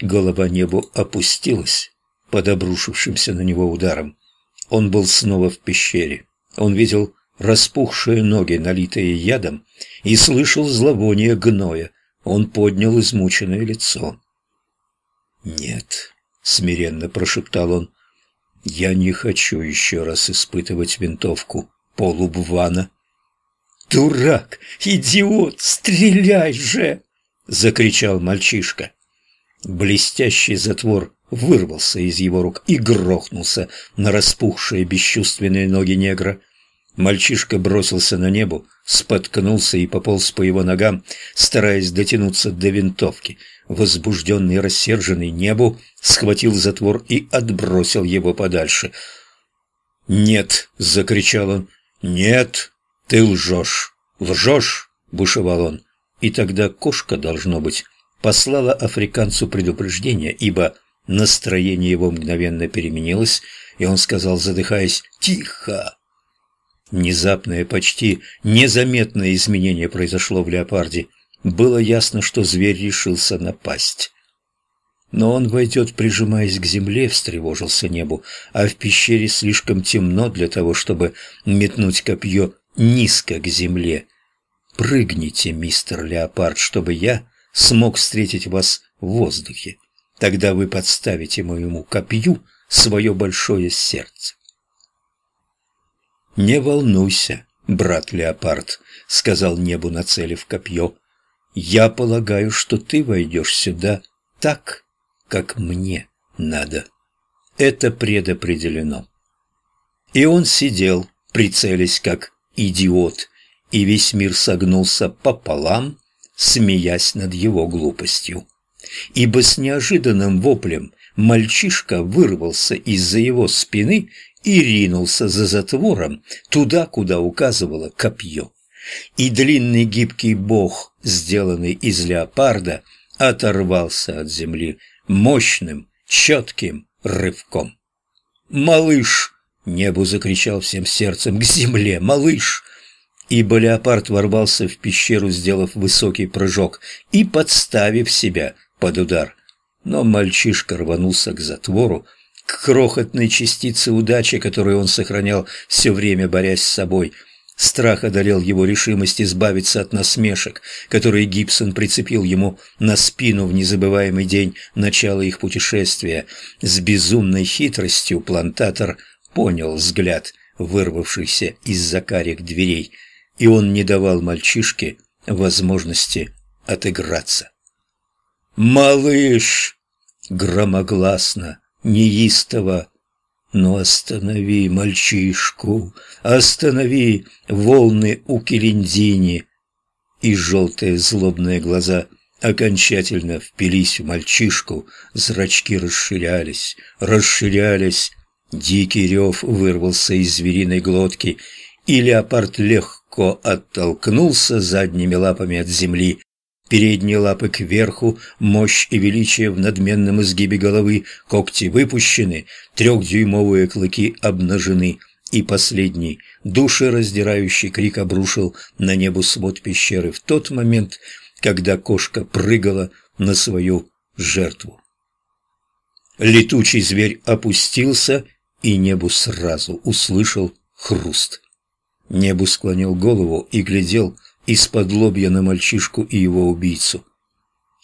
Голова небу опустилась под обрушившимся на него ударом. Он был снова в пещере. Он видел распухшие ноги, налитые ядом, и слышал зловоние гноя. Он поднял измученное лицо. «Нет», — смиренно прошептал он, — «я не хочу еще раз испытывать винтовку полубвана». «Дурак! Идиот! Стреляй же!» — закричал мальчишка. Блестящий затвор вырвался из его рук и грохнулся на распухшие бесчувственные ноги негра. Мальчишка бросился на небо, споткнулся и пополз по его ногам, стараясь дотянуться до винтовки. Возбужденный и рассерженный небу схватил затвор и отбросил его подальше. «Нет!» — закричал он. «Нет! Ты лжешь! Лжешь!» — бушевал он. И тогда кошка, должно быть, послала африканцу предупреждение, ибо настроение его мгновенно переменилось, и он сказал, задыхаясь, «Тихо!» Внезапное, почти незаметное изменение произошло в леопарде. Было ясно, что зверь решился напасть. Но он войдет, прижимаясь к земле, встревожился небу, а в пещере слишком темно для того, чтобы метнуть копье низко к земле. Прыгните, мистер Леопард, чтобы я смог встретить вас в воздухе. Тогда вы подставите моему копью свое большое сердце. «Не волнуйся, брат Леопард», — сказал небу, нацелив копье. «Я полагаю, что ты войдешь сюда так, как мне надо. Это предопределено». И он сидел, прицелясь как идиот, и весь мир согнулся пополам, смеясь над его глупостью. Ибо с неожиданным воплем мальчишка вырвался из-за его спины и ринулся за затвором туда, куда указывало копье. И длинный гибкий бог, сделанный из леопарда, оторвался от земли мощным, четким рывком. «Малыш!» — небу закричал всем сердцем к земле. «Малыш!» Ибо леопард ворвался в пещеру, сделав высокий прыжок и подставив себя под удар. Но мальчишка рванулся к затвору, к крохотной частице удачи, которую он сохранял все время, борясь с собой. Страх одолел его решимость избавиться от насмешек, которые Гибсон прицепил ему на спину в незабываемый день начала их путешествия. С безумной хитростью плантатор понял взгляд, вырвавшийся из-за карих дверей, и он не давал мальчишке возможности отыграться. «Малыш!» громогласно неистово. Но останови мальчишку, останови волны у Келендини. И желтые злобные глаза окончательно впились в мальчишку, зрачки расширялись, расширялись. Дикий рев вырвался из звериной глотки, и леопард легко оттолкнулся задними лапами от земли Передние лапы кверху, мощь и величие в надменном изгибе головы, когти выпущены, трехдюймовые клыки обнажены, и последний, душераздирающий крик обрушил на небо свод пещеры в тот момент, когда кошка прыгала на свою жертву. Летучий зверь опустился, и небу сразу услышал хруст. Небу склонил голову и глядел из-под лобья на мальчишку и его убийцу.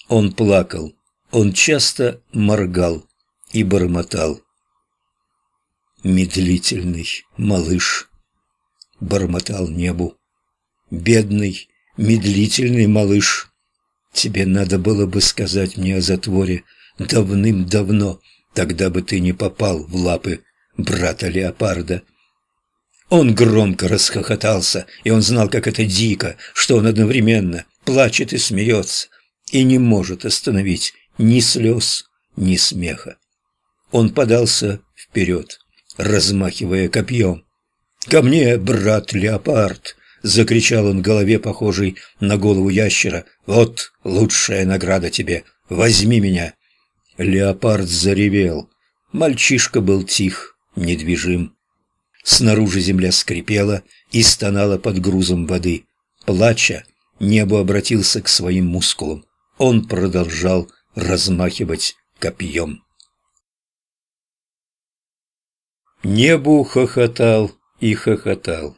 Он плакал, он часто моргал и бормотал. «Медлительный малыш!» — бормотал небу. «Бедный, медлительный малыш! Тебе надо было бы сказать мне о затворе давным-давно, тогда бы ты не попал в лапы брата Леопарда». Он громко расхохотался, и он знал, как это дико, что он одновременно плачет и смеется, и не может остановить ни слез, ни смеха. Он подался вперед, размахивая копьем. «Ко мне, брат Леопард!» — закричал он голове, похожей на голову ящера. «Вот лучшая награда тебе! Возьми меня!» Леопард заревел. Мальчишка был тих, недвижим. Снаружи земля скрипела и стонала под грузом воды. Плача, небо обратился к своим мускулам. Он продолжал размахивать копьем. Небу хохотал и хохотал.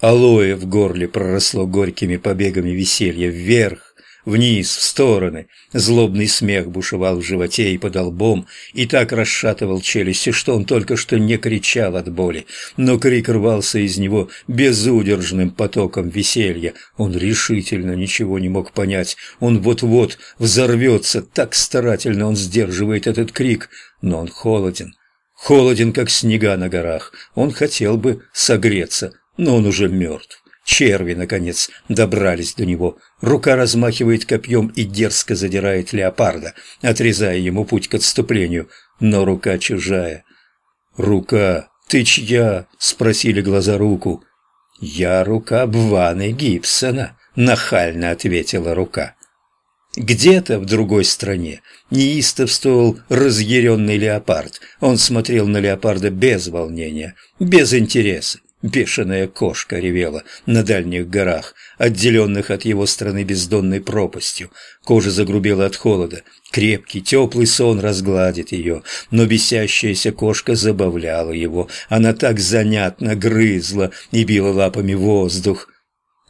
Алоэ в горле проросло горькими побегами веселья вверх, вниз, в стороны. Злобный смех бушевал в животе и под лбом, и так расшатывал челюсти, что он только что не кричал от боли, но крик рвался из него безудержным потоком веселья. Он решительно ничего не мог понять. Он вот-вот взорвется, так старательно он сдерживает этот крик, но он холоден. Холоден, как снега на горах. Он хотел бы согреться, но он уже мертв. Черви, наконец, добрались до него. Рука размахивает копьем и дерзко задирает леопарда, отрезая ему путь к отступлению. Но рука чужая. «Рука, ты чья?» — спросили глаза руку. «Я рука Бваны Гибсона», — нахально ответила рука. Где-то в другой стране неистовствовал разъяренный леопард. Он смотрел на леопарда без волнения, без интереса. Бешеная кошка ревела на дальних горах, отделенных от его страны бездонной пропастью. Кожа загрубела от холода. Крепкий, теплый сон разгладит ее, но бесящаяся кошка забавляла его. Она так занятно грызла и била лапами воздух.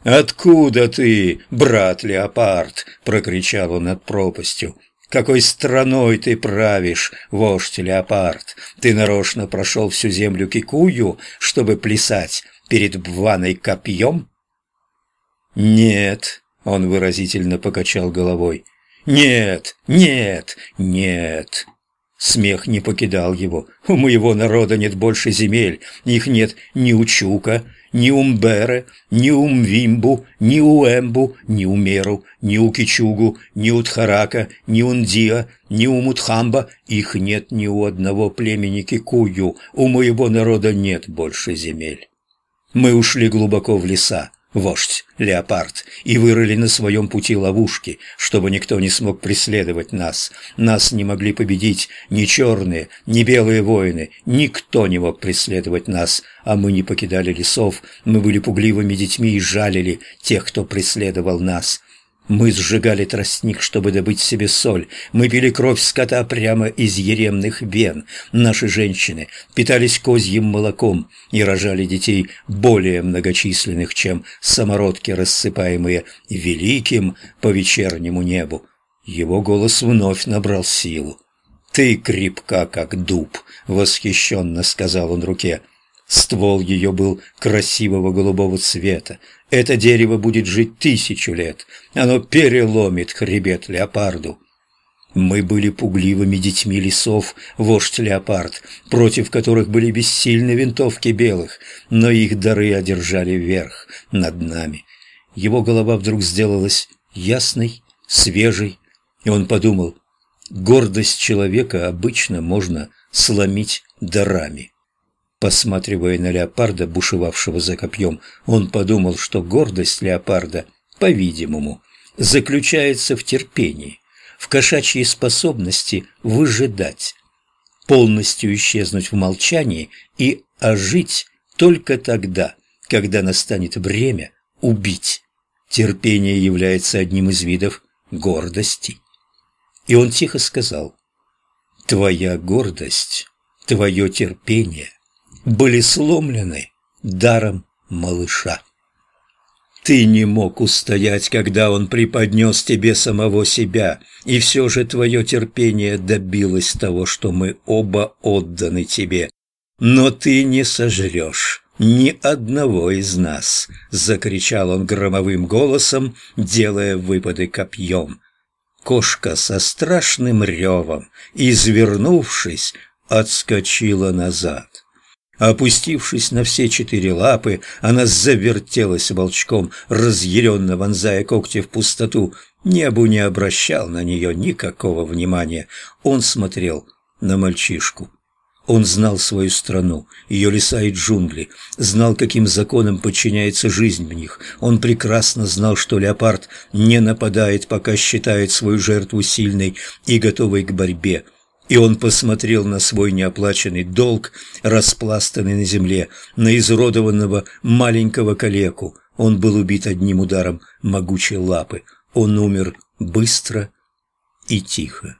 «Откуда ты, брат Леопард?» — прокричал он над пропастью. Какой страной ты правишь, вождь Леопард? Ты нарочно прошел всю землю Кикую, чтобы плясать перед Бваной копьем? Нет, он выразительно покачал головой. Нет, нет, нет. Смех не покидал его. У моего народа нет больше земель, их нет ни у Чука, ни Умбере, ни Умвимбу, ни Уэмбу, ни Умеру, ни Укичугу, ни Утхарака, ни Ундиа, ни Умутхамба. Их нет ни у одного племени Кикую. У моего народа нет больше земель. Мы ушли глубоко в леса, вождь, леопард, и вырыли на своем пути ловушки, чтобы никто не смог преследовать нас. Нас не могли победить ни черные, ни белые воины, никто не мог преследовать нас, а мы не покидали лесов, мы были пугливыми детьми и жалили тех, кто преследовал нас. Мы сжигали тростник, чтобы добыть себе соль. Мы пили кровь скота прямо из еремных вен. Наши женщины питались козьим молоком и рожали детей более многочисленных, чем самородки, рассыпаемые великим по вечернему небу. Его голос вновь набрал силу. «Ты крепка, как дуб», — восхищенно сказал он руке. Ствол ее был красивого голубого цвета. Это дерево будет жить тысячу лет. Оно переломит хребет леопарду. Мы были пугливыми детьми лесов, вождь леопард, против которых были бессильны винтовки белых, но их дары одержали верх над нами. Его голова вдруг сделалась ясной, свежей, и он подумал, гордость человека обычно можно сломить дарами. Посматривая на леопарда, бушевавшего за копьем, он подумал, что гордость леопарда, по-видимому, заключается в терпении, в кошачьей способности выжидать, полностью исчезнуть в молчании и ожить только тогда, когда настанет время убить. Терпение является одним из видов гордости. И он тихо сказал, «Твоя гордость, твое терпение были сломлены даром малыша. Ты не мог устоять, когда он преподнес тебе самого себя, и все же твое терпение добилось того, что мы оба отданы тебе. Но ты не сожрешь ни одного из нас, — закричал он громовым голосом, делая выпады копьем. Кошка со страшным ревом, извернувшись, отскочила назад. Опустившись на все четыре лапы, она завертелась волчком, разъяренно вонзая когти в пустоту. Небу не обращал на нее никакого внимания. Он смотрел на мальчишку. Он знал свою страну, ее леса и джунгли, знал, каким законам подчиняется жизнь в них. Он прекрасно знал, что леопард не нападает, пока считает свою жертву сильной и готовой к борьбе. И он посмотрел на свой неоплаченный долг, распластанный на земле, на изуродованного маленького калеку. Он был убит одним ударом могучей лапы. Он умер быстро и тихо.